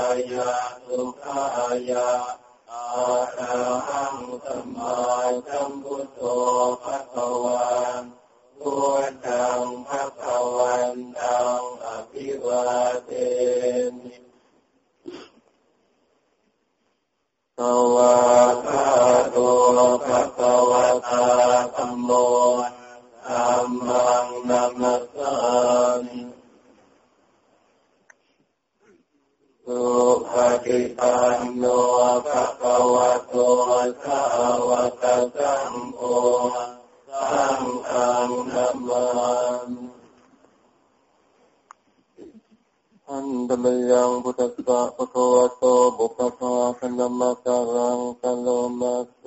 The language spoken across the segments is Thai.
ายะสุขายะอาระหังสัมมาสัมพุทโธภะคะวันพุทธังภะคะวันตังอภิวาเทนิภวะคาโตภะคะวะตาธัมโมธัมมังนัมสสามิ สุภกิปันโนภะคะวะโตสาวกสัมพุสังฆังนัมมันอันดลยังพุทธะภะคะวะโตบุพพะสัมมาสังกัลโลมัสเต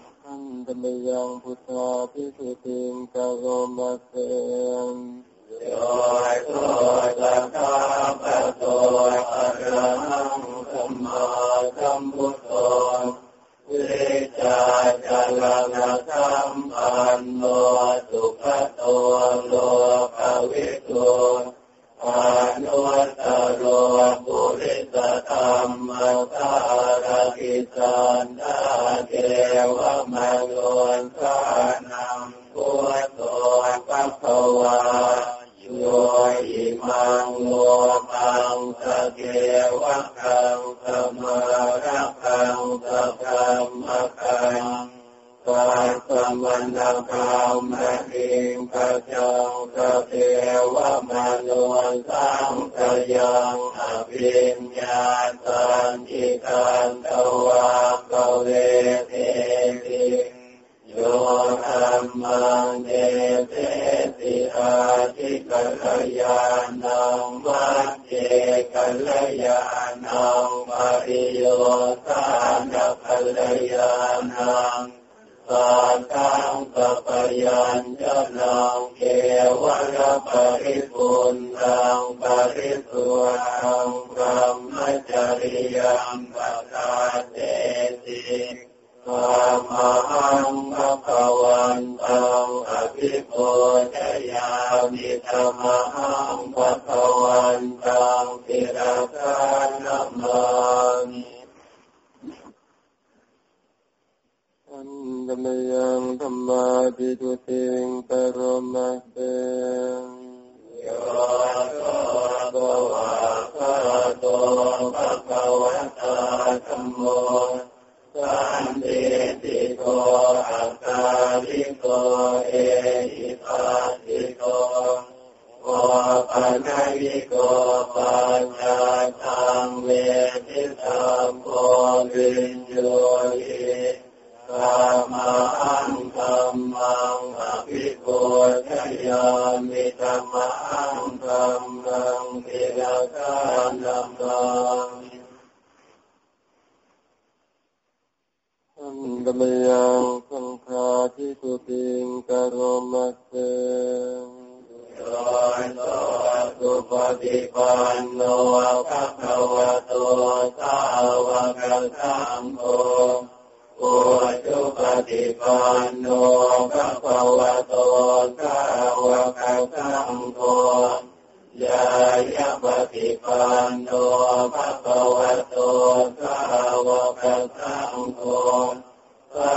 มยังพุทธาพิสุติงกโรมะเสนโยตุตัคาปะโตอะระหังสัมมาสัมพุทโธวิจาจารณะสัมปันโนสุขโตโลกวิโต อานุวัตโรปุริสธรรมตารกิสานตาเกวะมะลุนทานังพุทโธปัสสวาโยอิมังโลมังสเกวะคังสมาระคังสกัมมะคัง ปัสสวนกรราเองพระเจ้ากเทวมนุสังสยังอภิญญาตันอิกันตวากเวเทติโยธรรมังเนเตติอาปัญทิกัลยาณังมัจเากัลญาณัาปริโยสานกัลยาณัง กาตังกปยันญาณังเกวรปริปุณังปริตัวรังพรหมจริยังปัสสาเตติธรรมังพระภวันตังอภิปุจยามิธรรมังพระภวันตังปิรกานมัง ญมยังธรรมาปิทุติงปรมัสเตโยโสภะภะโตภะคะวะตาธัมโมสันติติโกอัตตลิโกเอหิปัสสิโกโอปัญญิโกปัญาธรรมติธรมโวิญโยามังอภิโกชยามิธรรมังธรรมังพิรกานัมังธรรมยังสังฆาทิสุติงกโรมัสเสยันโตสุปฏิปันโนภะคะวะโตสาวกสังโฆ โอจุปฏิปันโนภะคะวะโตสาวกสังโฆยายะปฏิปันโนภะคะวะโตสาวกสังโฆสา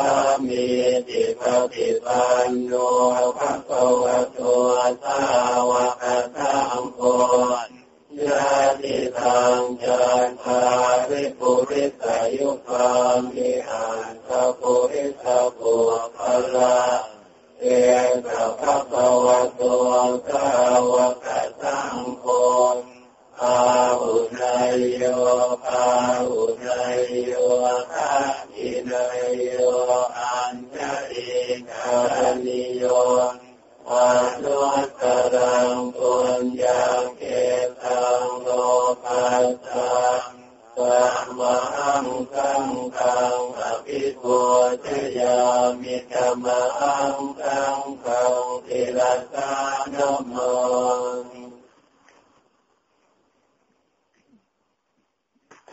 มีติปฏิปันโนภะคะวะโตสาวกสังโฆ ยาติทางจานทาริปุริสายุคามิอันทปุริสาปุพลาเอตภะคะวะโตสาวกสังโฆอาหุนายโยอาหุนายโยอาอินายโยอัญชลิกานิโย อานุตรังปุญญาเกตังโลกัสสังสัมมังสังฆังอภิโภชยามิธรรมังสังฆังติรัสานัมมังทันมังเสวะสังเวชาปริเกตันนาปาทันจะปันนาม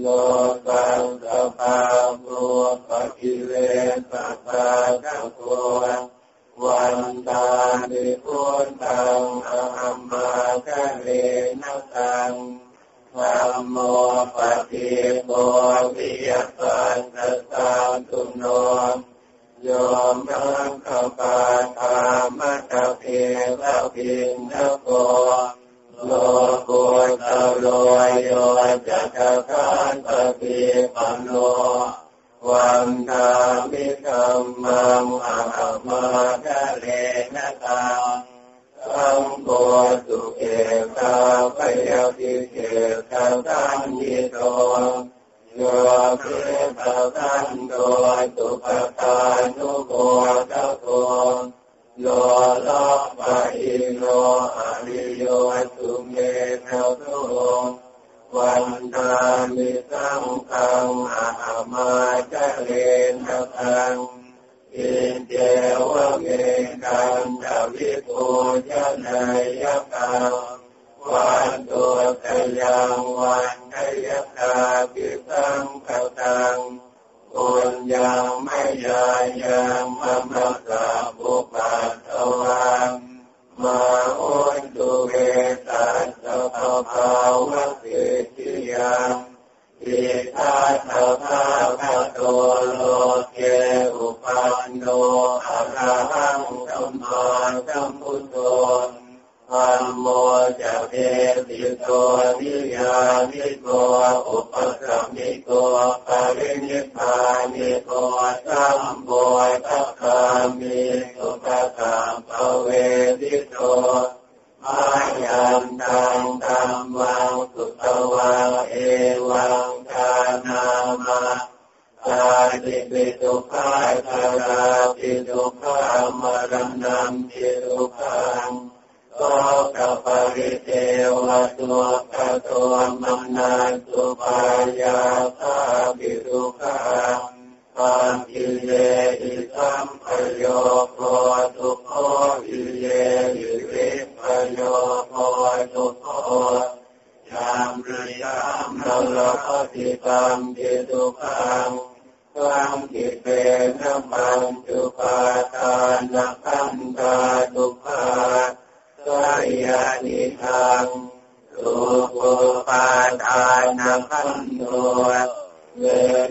โลกังสภาภูปกิเลสตาจักววันตาดิพุทธังอหัมมาคะเลนะตังธรรมโมปฏิโมวิยตันตตาตุโนโยมนังขปาธามะตะเพระพินทโกโลกุตโลโยจักขันตปิ ปั ปฏิตังปิตุขังสังกิเปนะมังจุปาทานะขันตาตุภากายานิทังสุปปาทานังขันโตเว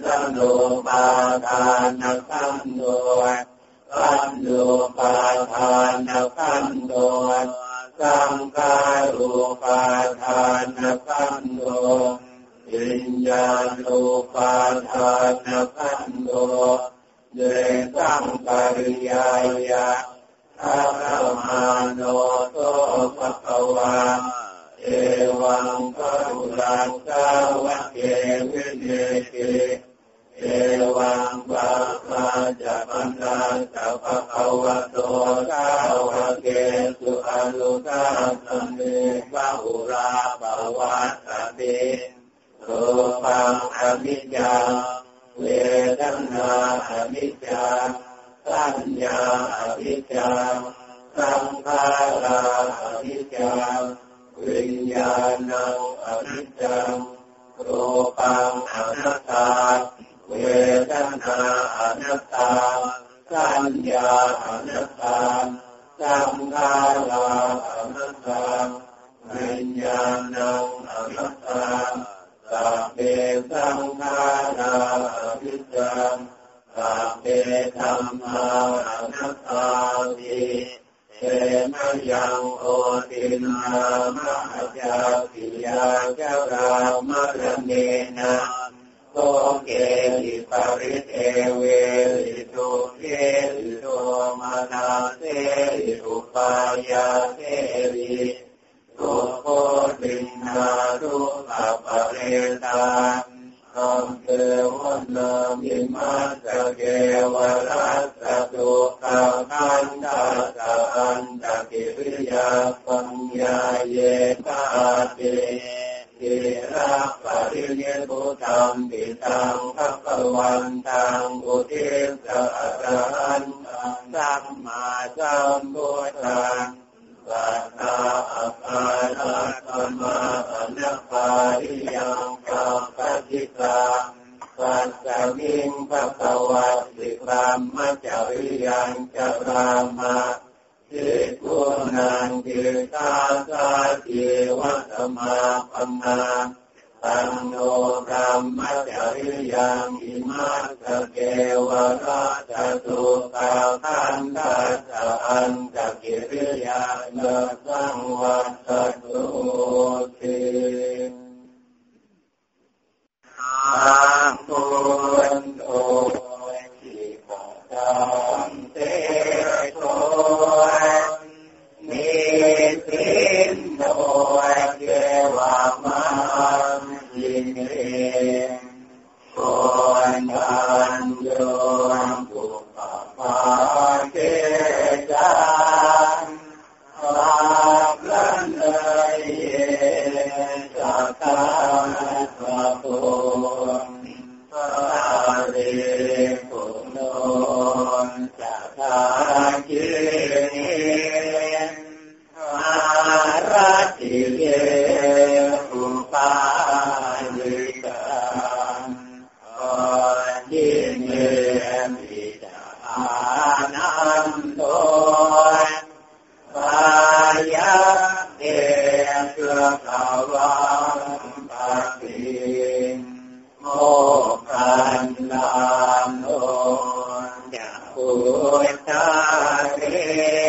ทนุปาทานขันโตขันโตปาทานขันโตสังขารูปาทานขันโต วิญญาณูปาทานขันโตเดสังปริยายะอามาโนโตภะคะวาเอวังพระอุรังสาวะเกวิเนติเอวังปะมาจะปัญญาสัพพะวะโตสาวะเกสุอนุตาสเมปะอุราปะวัตติ รูปังอมิจจาเวทนาอมิจจาสัญญาอมิจจาสังขาราอมิจจาวิญญาณังอนิจจังรูปังอนัตตาเวทนาอนัตตาสัญญาอนัตตาสังขาราอนัตตาวิญญาณังอนัตตา สัพเพสังขาราอนิจจังสัพเพธรรมานัตตาติเตนะยังโอตินามะจาปิยาเจ้ารามะระเนนะโตเกลิปริเทเวลิตุเกลิโตมานาเตลิอุปายาเตลิ โตโคตินาตุปัปเรตาตัมเทวนามิมาสเกวรัสตุขาคันตาสันตกิริยาปัญญาเยตาเตติระปริเยตุธรรมปิตังภัพวันตังอุเทสะอันตังสัมมาสัมพุทธัง สัตตาอัปานาธรรมาอนัปปาริยังปัปปจิตังปัสสมิงภะคะวะสิกรามมะจริยังจรามาทิกุนังกิตาสาติวัตมาปมาตังโนกรรมจริยังอิมา สเกวราชตุตาคันตัสอันตะกิริยาเนสังวัตตุติอาภูนโตจิปตังเตโตนิสินโตเกวามายิเน คนทันโยปุปปา ท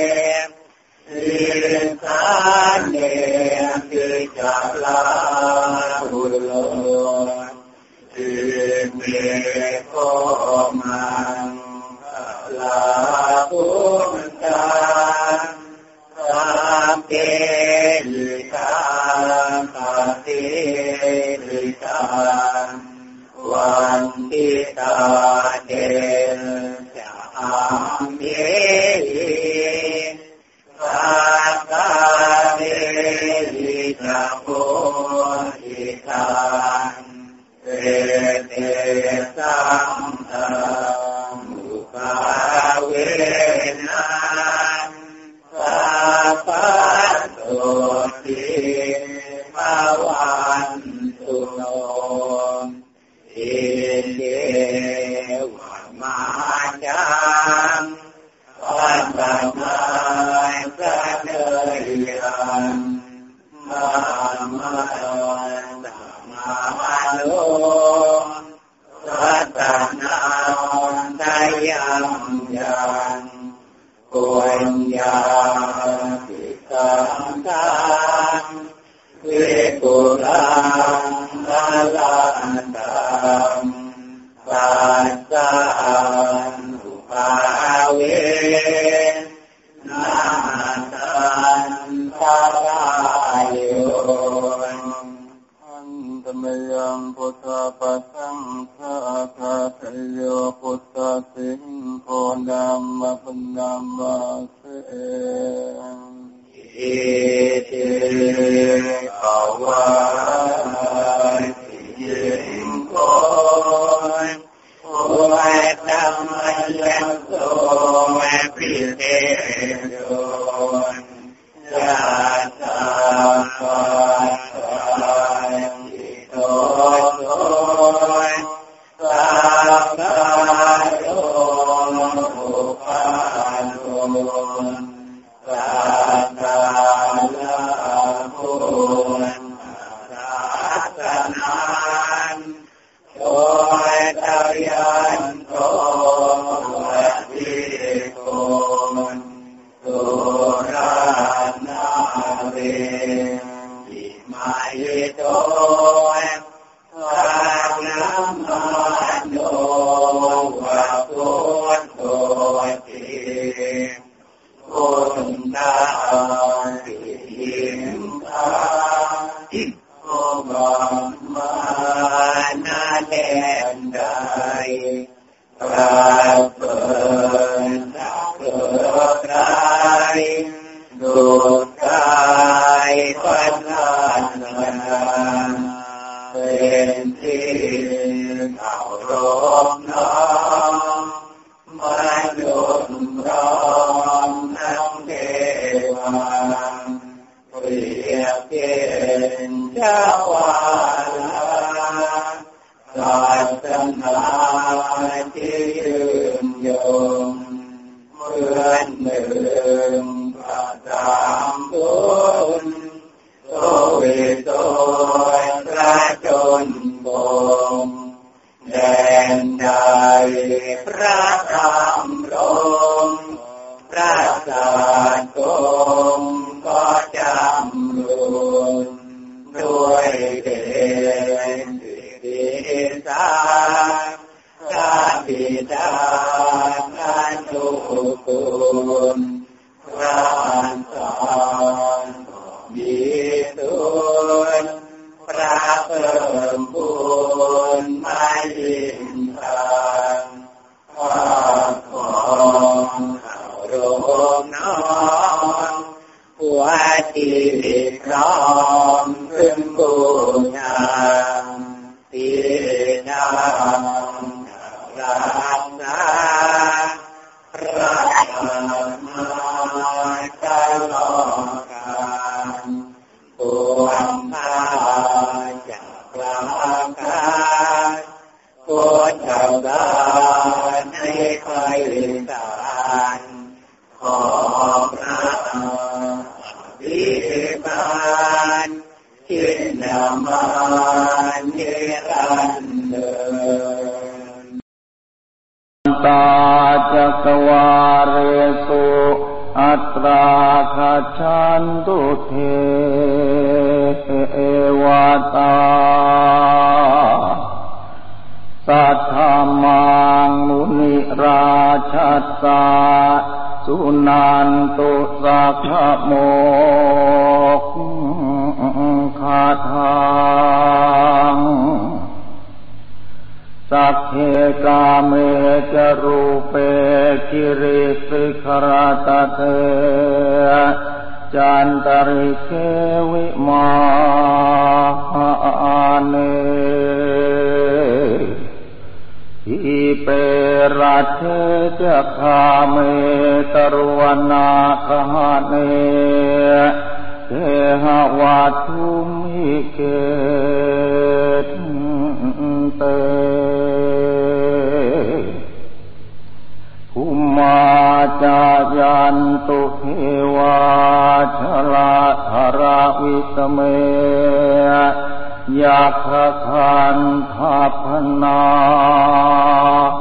ยาคาคานทาพนา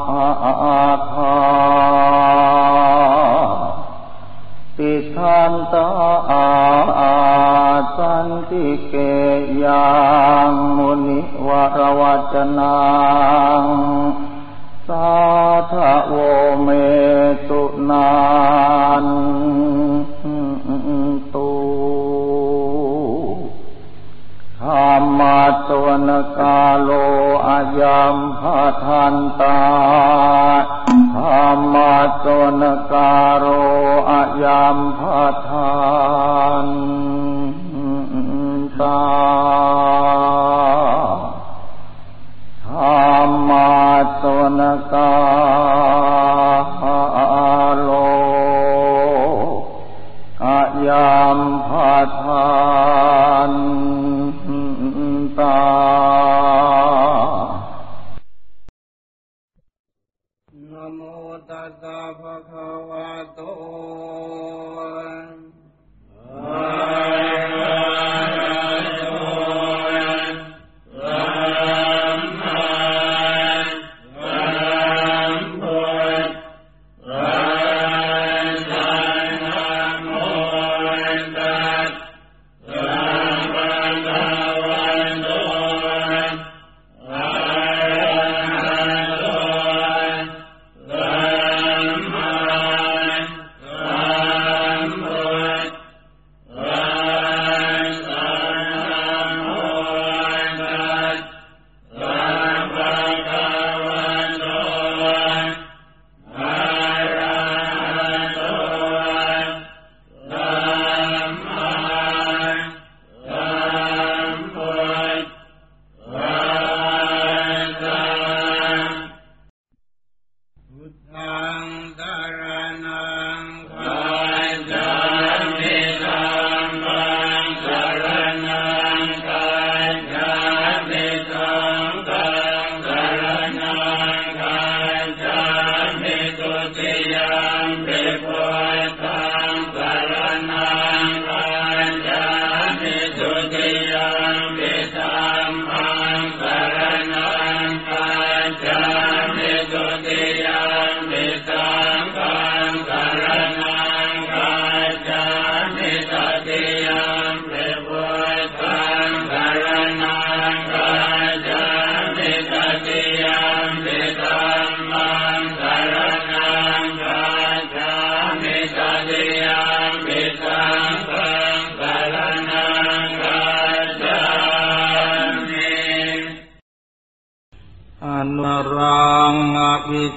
อาติทานตาาอาสันติเกยังมุนิวรวัจนังสาธโวเมตุนาน ตวนกาโลอายัมพาทันตาธรรมะตวนกาโรอายัมพาทัน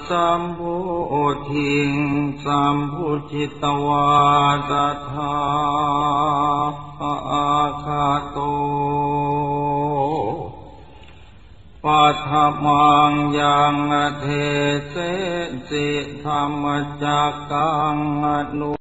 สัมพุทิงสัมพุจิตวาตถาอาคาโตปัทมังยังเทเสสิธรรมจักกังอนุ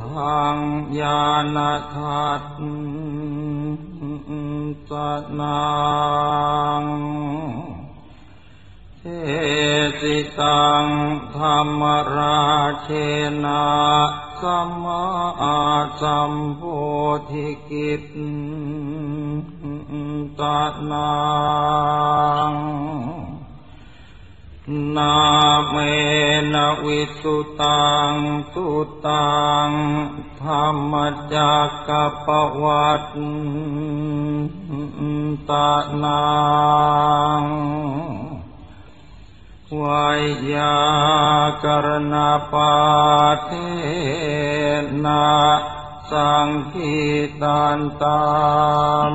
ทธังญาณทัตสนังเทสิตังธรรมราเชนะสัมมาสัมโพธิกิตตนัง นาเมนะวิสุตังสุตังธรรมจักกปวัตตานังวายากรณปาเทนะสังคีตันตาม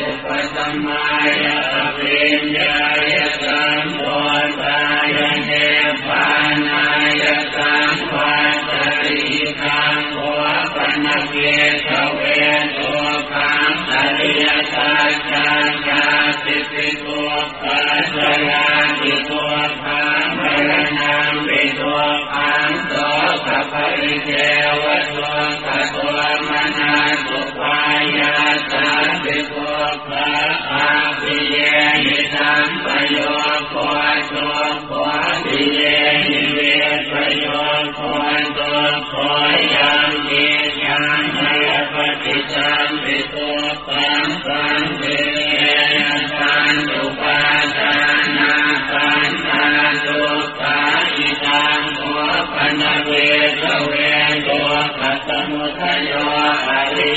อุปสมายะปิญญายะสัมโพธายะเนปานายะสัมปัสสิกังโอปนัเกตเวตุขังอริยสัจจังสิติตุปัสสยาติตุขังมรณังปิตุขังโสภะปริเจ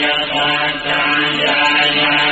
ยปาตายายา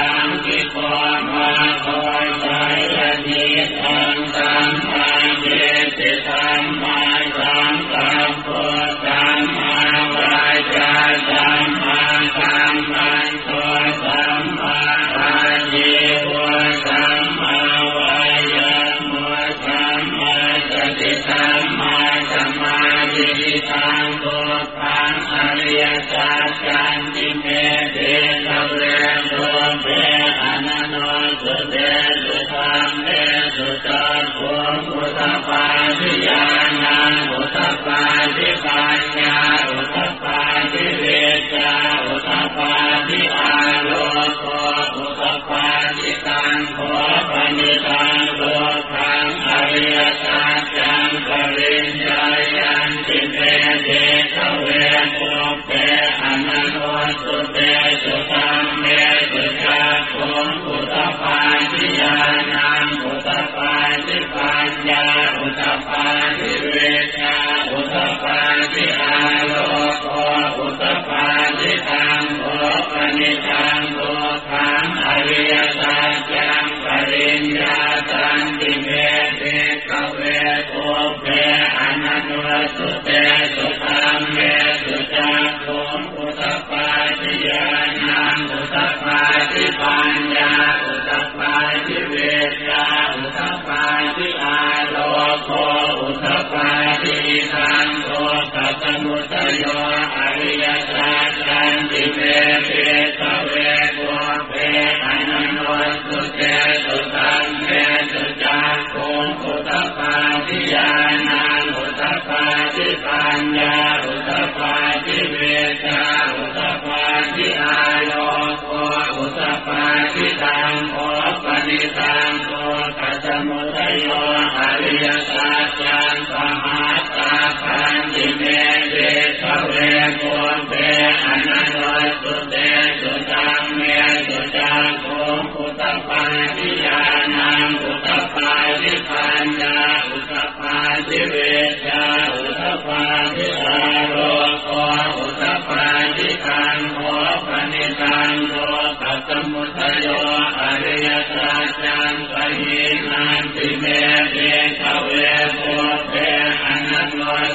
ลังที่ความมาคอยใจและเมตตา ริยตาจังปริญญายันติเตเตทเวปุเปอนันโอสุเตสุตังเมสุชาตุอุตปทิยานังอุตปาทิปัญญาอุตปาทิเวชาอุตปาทิอาโลโกอุตปาทิตังโอปนิตังโอทังอริยตาจังปริญญา Amen.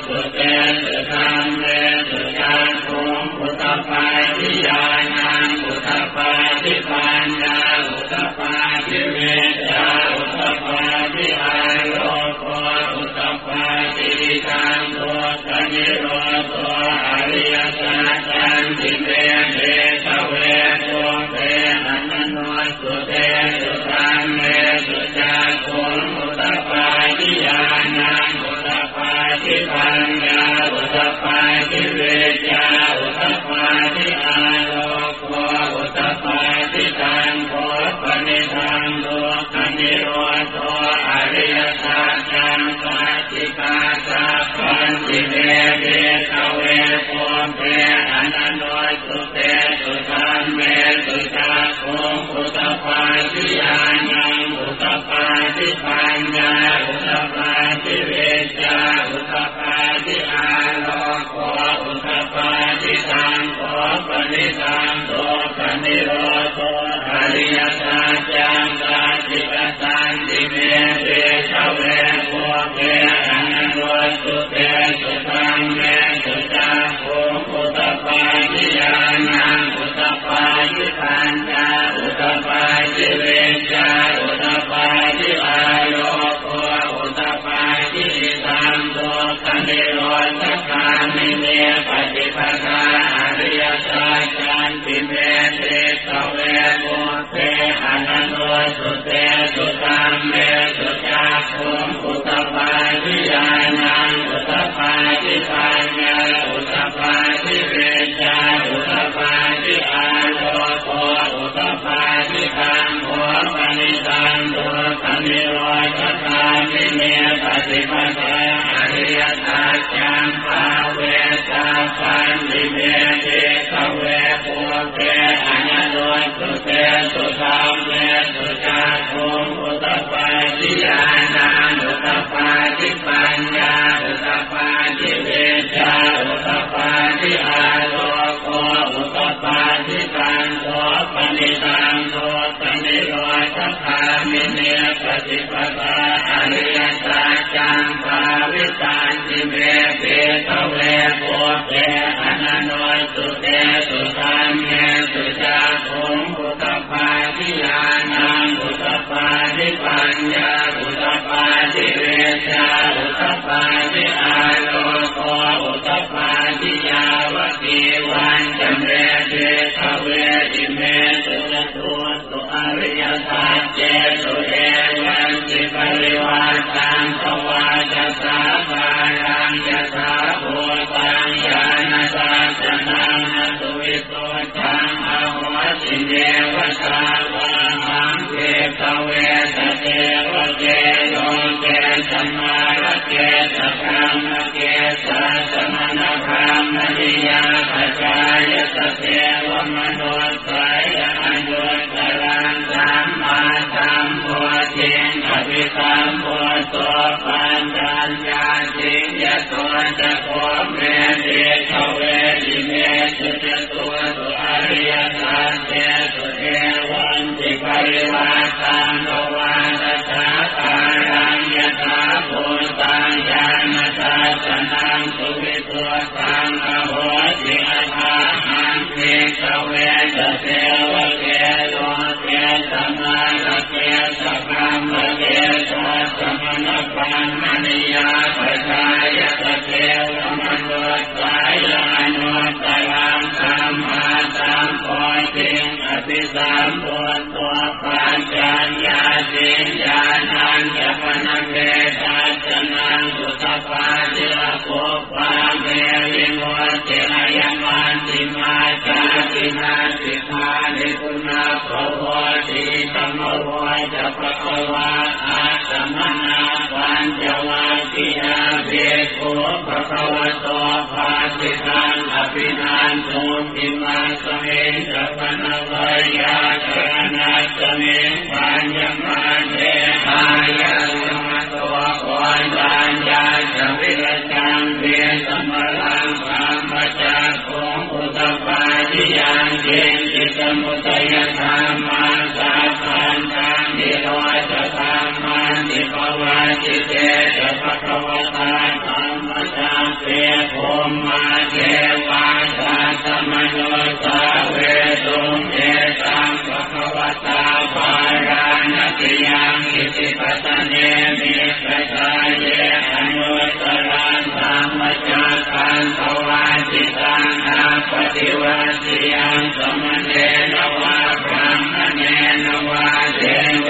สุเตสุทามเตสุทานโงพุทธปาทิยา ज्ञानादिनाथ มิเนปฏิปตาอริยสัจจังภาวิสันติเมเปตเวโพเตอนันโนสุเตสุสัมเนสุจาภงบุตปาทิลานังบุตปาทิปัญญาบุตปาทิเวชาบุตปาทิอาโลโกบุตปาทิยาวติวันจำเรเตทเวติเม มริยาปัจายสเทวมโนสายอนุตรังสามมาสามโพเทนอภิสามโพตัวปัญญาสิยตัวจะโพ ติสัมพุทธปัวปัญญาสิญาณัญญพนังเวจัสนังสุตปาจิลปุปปาเมวิโมติลยมันติมาจาตินาสิมานิคุณาภวติธรรมวจะปะกวาอาตมนาปัญจวาคคียาเบโกภะคะวะโตภาสิตา ปินันโตติมาสเมสัพนวายาจรณะสเมปัญญมาเทหายะสมตวะอนปัญญาจวิรจังเวสมลังสามปจักของอุตปาทิยานเจนจิตมุตยธรรมาสาพันตังนิโรธธรรมันติปวาจิเตจะภะคะวะตา เตโภมาเทวาสัตมโนสาเวตุมเอสังปะวตาภารานติยังกิติปัตเนมิปะตาเยอนุตรางสามมจาคันตวาจิตังนาปฏิวัติยังสมเนนวาพรามเนนวาเทเว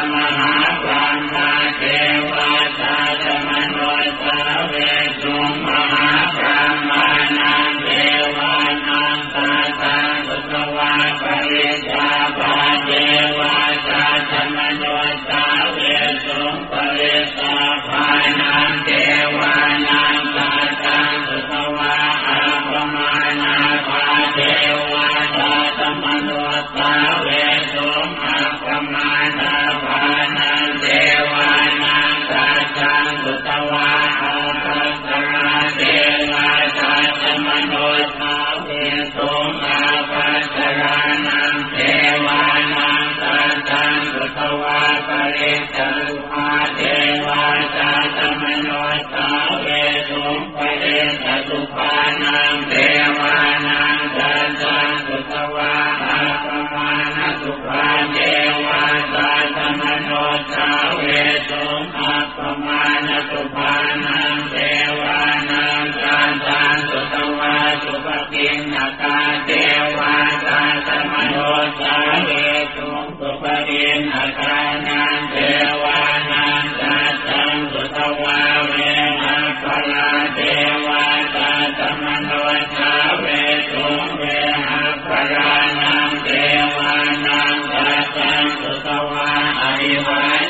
สุภานา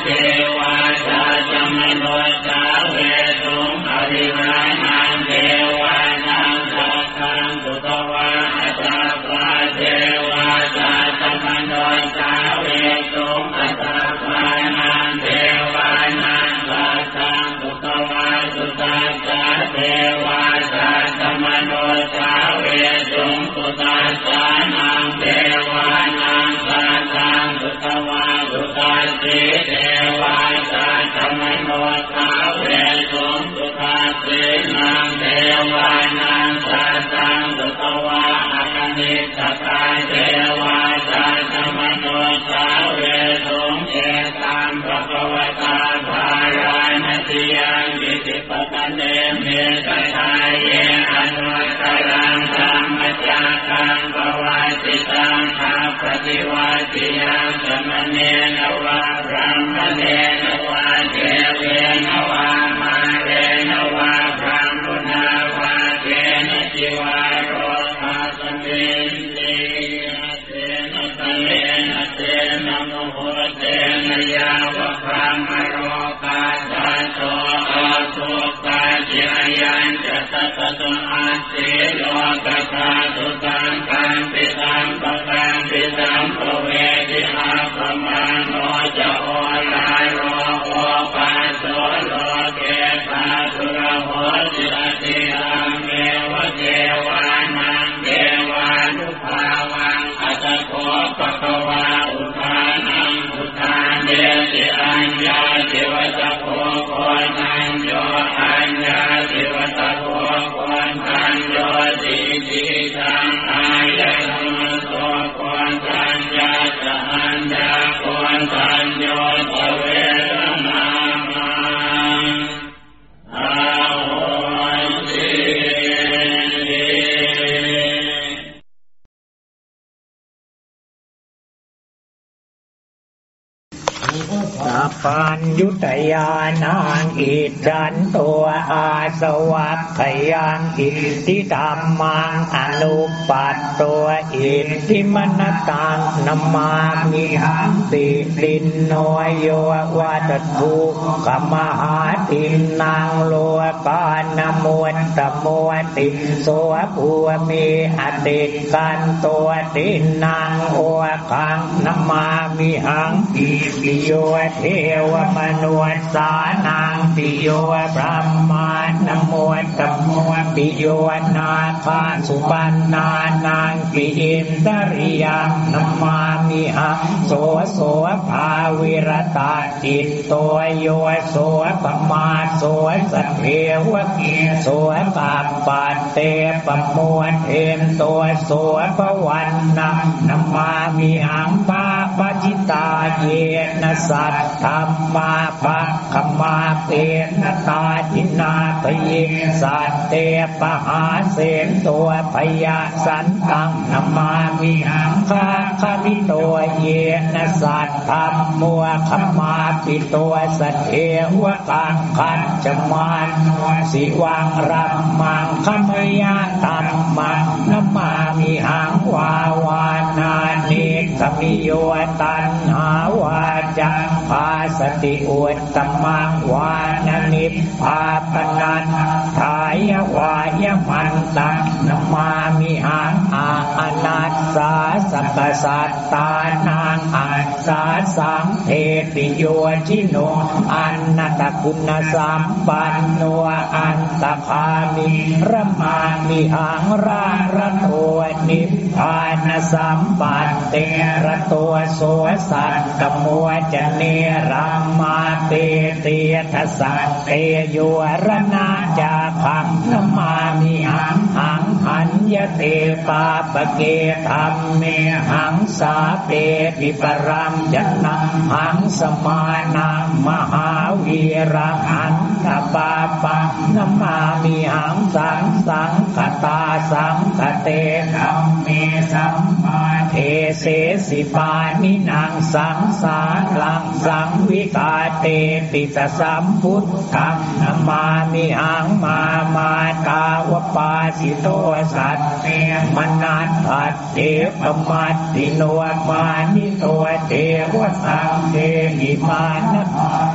เทวาตาธรรมโนชาเวสุอริวานังเทวานังกาตังุตวาอัตตาปาเทวาตาธรรมโนชาเวสุอัตตาปานังเทวานังกาตังุตวาสุตาตาเทวาตาธรรมโนชาเวสุสุตาตานังเทวานังกาตังสุตวาสุตาเท วาตาธรรมโนชาเวสุสุตาสีนังเทวานังกาตังสุตวาอัคนิตตาเทวาตาธรรมโนชาเวสุเอตังภะคะวตาภารานติยังกิติปตะเนเมตตาเยอนุตรังธรรมจักขังภวาติตังขาปฏิวาติยังสมเนนวะ พรหมเนนวะเทเวนวะมาเรนวะพรหมุนาวะเทนจิวาโรภาสเมนเตเตนะตะเลนะเตนะโมโหเตนะยาวะพรหมโรกาตโตอาสุปาจิยันจะตตะตุอาเสโลกตาตุตังกังปิตั พัญ ยานางอิจันตัวอาสวัคขยังอิทิธรรมังอนุปัตตัวอิทิมนตังนมามิหังติลินโนยโยวัตถุกมหาตินางโลกานมวนตมวติโสภูมิอติกันตัวตินางโอคังนมามิหังอิปิโยเทวมนุษสานังปิโยพระมานโมตโมปิโยนาคาสุปันนานังปิอิมตริยังนามามิหังโสโสภาวิรตาจิตตัวโยโสปมาโสสเทวะโสกัปปัตเตปมวลเทมตัวโสปวันนังนามามิหังปาปจิตาเยนสัตธรรมาปัคขมาเตนตาจินาพเยสัตเตปหาเสนตัวพยาสันตังนมามิหังคาคามิตัวเยนสัตธรรมมัวขมาปิตัวสัตเทวกังขันจมานสิวังรัมมังขมยาตัมมังนมามิหังวาวานานิข มิโยตันหาวาจังพาสติอุตตมังวานนิพาปนันทา ยวายมันตังนมามิหังอาอนัสสาสัพพสัตตานังอาสาสังเทติโยชิโนอันนตคุณสัมปันโนอันตคามิระมามิหังราระตัวนิพพานสัมปันเตระตัวโสสัตกมัวจะเนรัมมาเตเตทสัตเตโยรนาจาคังนมามิหังหัง หันยเตปาปเกธรรมเมหังสาเปปิปรัมจนะหังสมานังมหาวีระหันตปาปะนมามีหังสังสังคตาสังคเตธรรมเมสัมมาเทเสสิปานินางสังสารังสังวิกาเตปิสสัมพุทธังนมามิหังมามาตาวปาสิโตสัตเตมนัตถัดเทปมัตติโนมานิโตเทวสังเทหิมานะ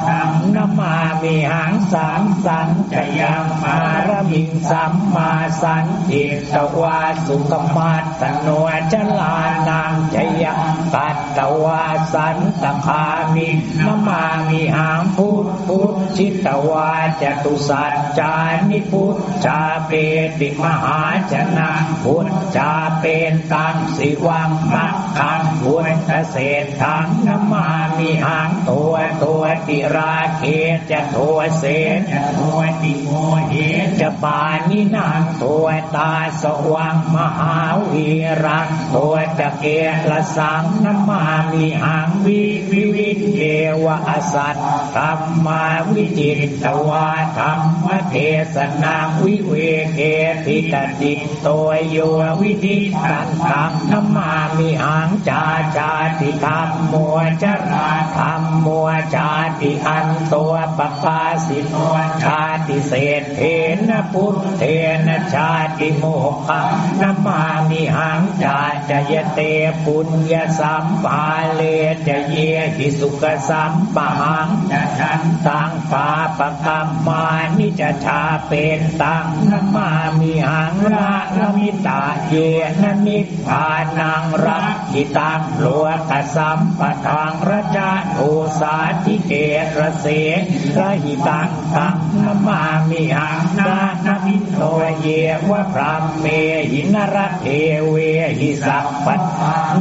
ตังนมามิหังสังสังจยังมารมิงสัมมาสันติตวาสุกมัตตโนจลานังจยังปัตตวาสันตคามินมามิหังพุทธพุทชิตวาจตุสัจจานิพุทธชาเปติมหาชนะพุทธาเป็นตังสิวังมักขังพุทธเศษทังนมามิหังตัวตัวติราเกจะตัวเศษจะตัวติโมเหจะปานินางตัวตาสว่างมหาวีรังตัวจะเกละสังนมามิหังวิวิวิเทวอสัตธรรมาวิจิตตวาธรรมเทศนาวิเวเกติตติตัวโยวิธิตันตังนมามิหังจาจาติธรรมมัวจราธรรมมัวจาติอันตัวปปาสิโนชาติเศษเทนพุทเทนชาติโมขังนมามิหังจาจยเตปุญญสัมปาเลจเยหิสุขสัมปะหังจะทันตังปาปกรรมานิจชาเป็นตังนมามิหังระละมิตาเยนนิพพานังรักขิตังโลกสัมปทังระจาโอสาธิเกระเสระหิตังตังนมามิหังนานามิโตเยวะพรามเมหินรเทเวหิสัพปัต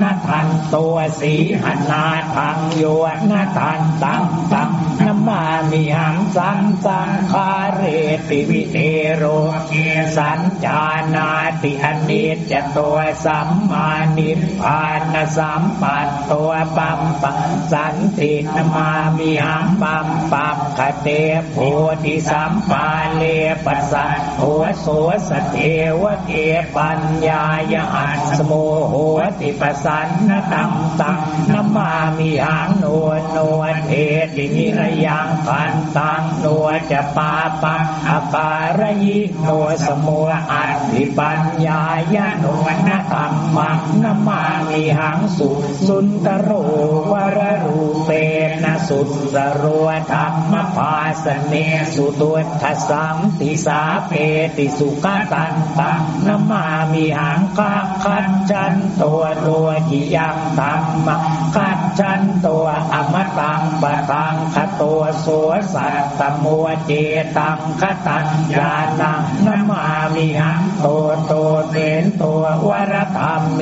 นาทันตัวสีหนาทังโยนาทันตังตังนมามิหังสังสังคาเรติวิเทโรเกสัญจานนาติอนิจจตัวสัมมานิพานสัมปัตตัวปัมปังสันตินมามิหังปัมปัมคเตโพธิสัมปาเลปัสสะโหโสสเทวเกปัญญายอัสโมโหติปสันนตัมตังนมามิหังโนโนเทตินิรยังพันตังโนจะปาปังอาการยิโนสมุอัติปัญญายโนนธรรมังนมามิหังสุสุนตโรวรรูเปนะสุสโรธรรมภาสเนสุตุทัสสังติสาเปติสุขตันตังนมามิหังกะขัดจันตัวตัวกิยังธรรมขัดจันตัวอมตังปะตังขตัวสัวสัตตมัวเจตังขตัญญาตังนมามิหังตัวตัวเตนตัววรธรรมเม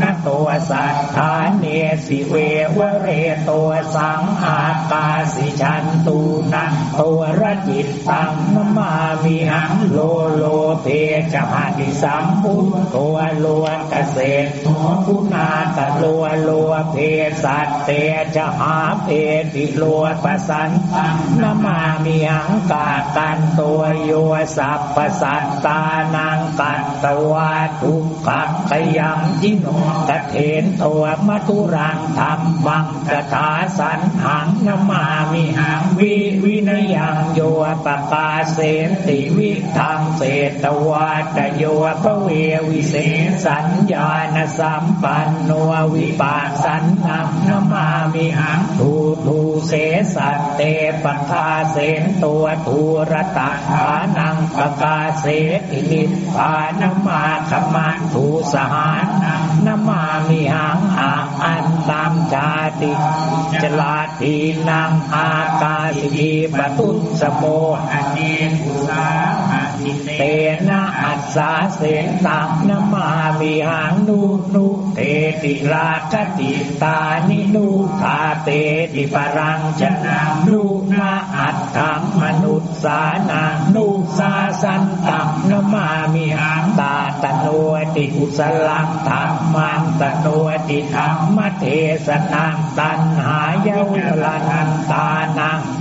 นตัวสัทธาเนสิเววเรตัวสังอากาสิชันตูนังตัวรจิตตังนมามิหังโลโลเทจหาติสัมพุทตัวลวเกษตรตัวคุณาตะลัวลวเพสัตเตจะหาเพติลัวปสันตังนมามิหังกากันตัวโยสัพปสัตตานังกัตตวาทุกขักขยังจิโนกเถนตัวมัทุรังธรรมบังกถาสันหังนมามิหังวิวินยังโยปปาเสนติวิทังเศตวาตโยปเววิเศสัญญาณสัมปันโนวิปัสสันนังนมามิหังทูทูเสสัตเตปทาเสนตัวทูรตาฐานังปกาเสตินิพพานมาขมาทูสหานังนมามิหังอาอันตามชาติจลาทีนังอากาสีปตุสโมอันเนกุสา เตนะอัสสาเสตังนมามีหังนุนุเตติราคติตานินุทาเตติปรังชนะนุนาอัตถังมนุษสานังนุสาสันตังนมามีหังตาตโนติกุสลังธรรมังตโนติธรรมเทศนังตันหายว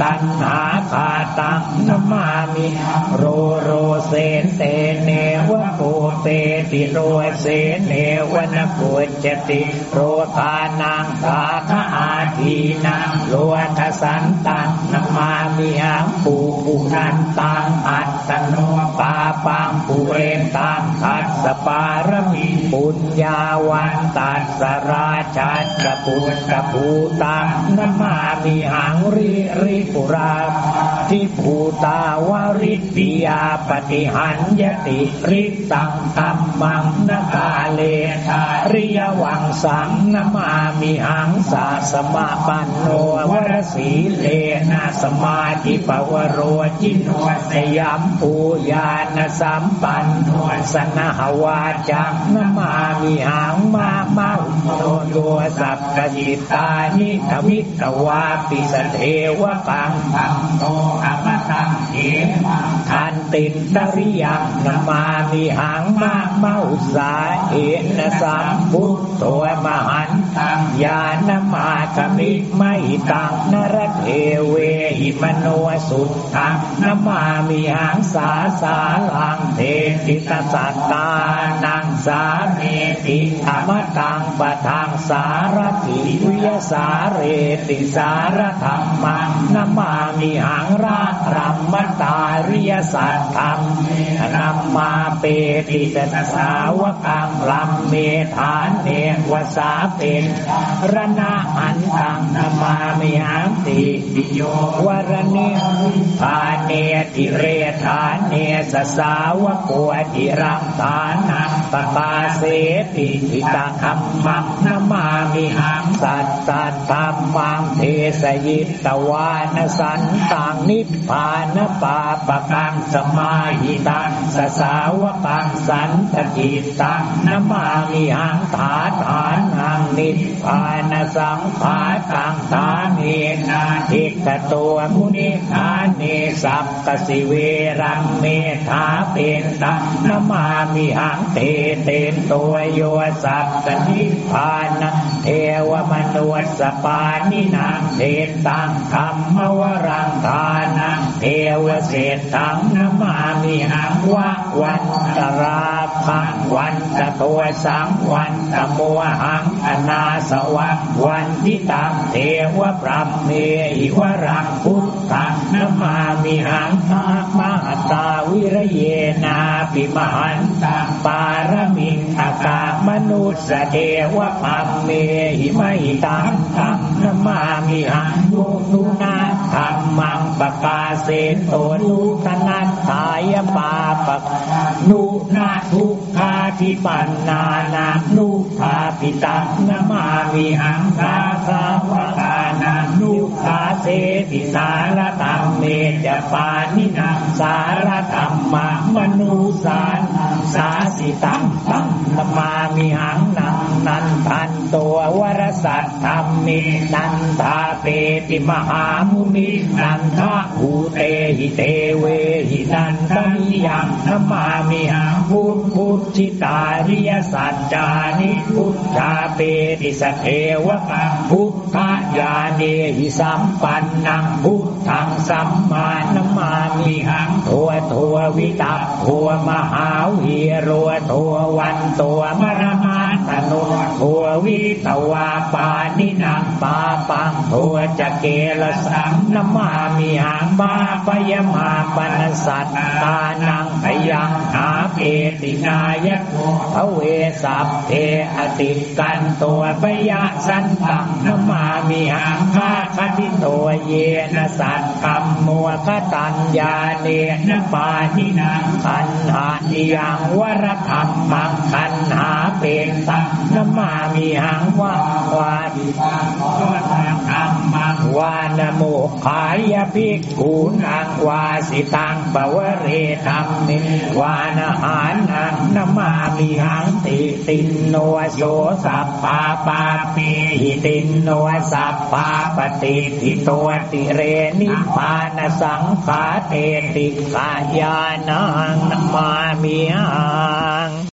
ตัณหาขาตังนมามิโรโรเสนเตเนวะโกเตติโรเสนเนวะนโกจติโรทานังสาคา ทีนังโลทัสันตังนมามิหังปูปุนันตังอัตตโนปาปังปุเรนตังทัสสปารมีปุญญาวันตัสสราชาตปุตตภูตังนมามิหังริริปุราทิภูตาวริปิยาปฏิหันยติริตังตัมมังนกาเลชาริยวังสังนมามิหังสาสมาปันโนวรสีเลนะสมาธิปวโรจินวสยามปูญาณสัมปันโนสนหวาจังนมามิหังมามาโนโยสัพพจิตานิทวิตวาปิสเทวปังตังโตอมตังเขมังทันตินดริยังนมามิหังมาเมาสาเอนสัมพุทโตมหันตังญาณมาคมิไม่ตังนรเทเวหิมโนสุตังนมามิหังสาสาลังเทติตสัตตานังสาเมติธรรมตังปะทังสารติวิยสาเรติสารธรรมังนมามิหังรารัมมตาริยสัตธรรมนัมมาเปติสสาวกังลัมเมฐานเนวสาเป็นรณะอันตังนมามิหังติปิโยวรณิทานเนติเรฐานเนสสาวกวติรังฐานังปปาเสติทิตาคัมมังนมามิหังสัตตธรรมังเทสยิตวานสันตังนิพพานปาปะกังสมาหิตังสสาวกังสันตจิตตังนมามิหังฐาฐานหังนิพพานสังขาตังฐานเนนาทิกตัวมุนิทานเนสัพกสิเวรังเมธาเป็นตังนมามิหังเตเตนตัวโยสัพกนิพพานเทวมนุษสปานินางเทตังธรรมวรังทานงเทวเศษทังนมามิหังวะวันตราพังวันตะตัวสังวันตะมัวหังอนาสวังวันทิตังเทวพรหมเมหิวรังพุทธังนมามิหังมามหตาวิระเยนาปิมหันตังปารมิงอากามนุสเทวพรหมเมหิไมหิตังตังนมามิหังนุนุนาธรรมังปกาเสโตนุตนัตตายปาปะนุนาทุกขาทิปันนานานุภาปิตังนมามิหังคาสาวกานานุขาเสติสารตัมเมจปานินังสารธรรมมนุสานสาสิตังตังนมามิหังนัง นันทันตัววรสัตธรรมเมนันทาเปติมหามุนินันทะภูเตหิเตเวหินันทมิยังนมามิหังพุทพุทธิตาริยสัจจานิพุทธาเปติสเทวะพุทธญาเนหิสัมปันนังพุทธังสัมมานมามิหังทัวทัววิตัทัวมหาวีโรทัววันตัวมรณา ตโนทัววิตวาปานินังปาปังทัวจะเกลสังนมามิหังมาปยมาปนสัตตานังพยังหาเกตินายะพระเวสัพเทอติกันตัวปยะสันตังนมามิหังฆาคติตัวเยนสัตกรรมมัวคตัญญาเนนปาทินังขันหานิยังวรธรรมมังขันหาเป็นตนมามีหังวาวาดิปังธรรมังวานโมขายภิกขุนังวาสิตังปวเรธรรมนิวานาหานังนมามีหังติตินโนโสสัพปาปาปิหิตินโนสัพปาปฏิทิตัวติเรนิพานสังขาเตติกายานังนมามีหัง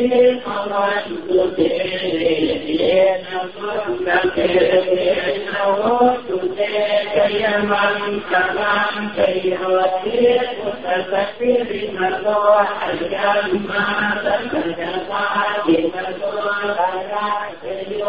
Yeah. فرد بين ظلمتين وسديك يمن كمن في وثيق تسكر مدوح الجنة تسكر صاحب مدوح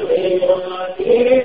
الإيمان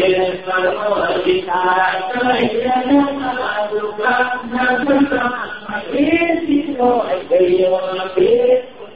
Thank you.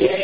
Yeah.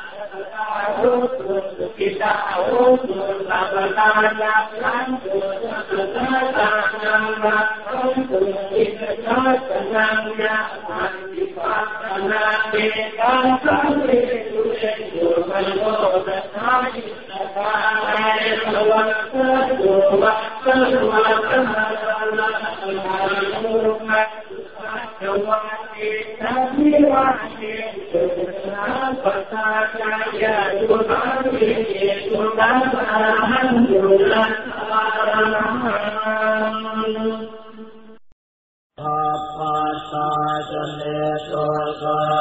kita ukur sabana lantur kesana untuk kita senangnya mandi pakana dengan kami tujuh berboda kami sekali keluar kedua keluar kesana Allahumma Sawati, Sawati, Sawati, Sawati, Sawati, Sawati, Sawati, Sawati, Sawati, Sawati, Sawati,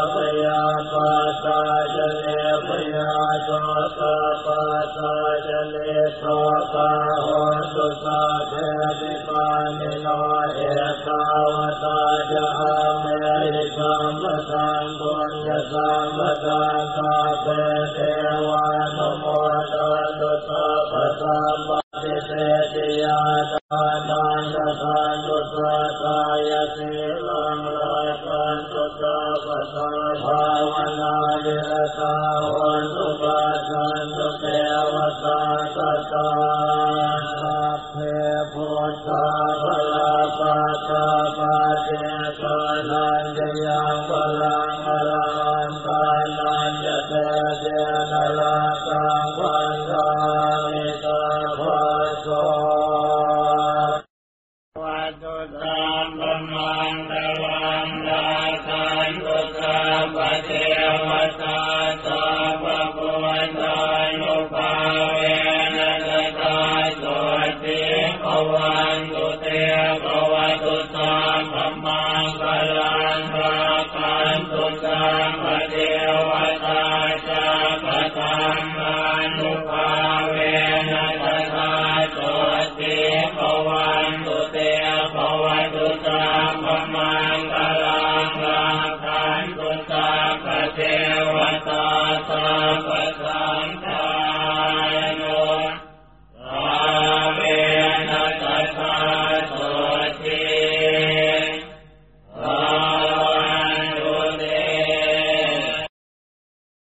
ภาวนาเดชาวันตุปา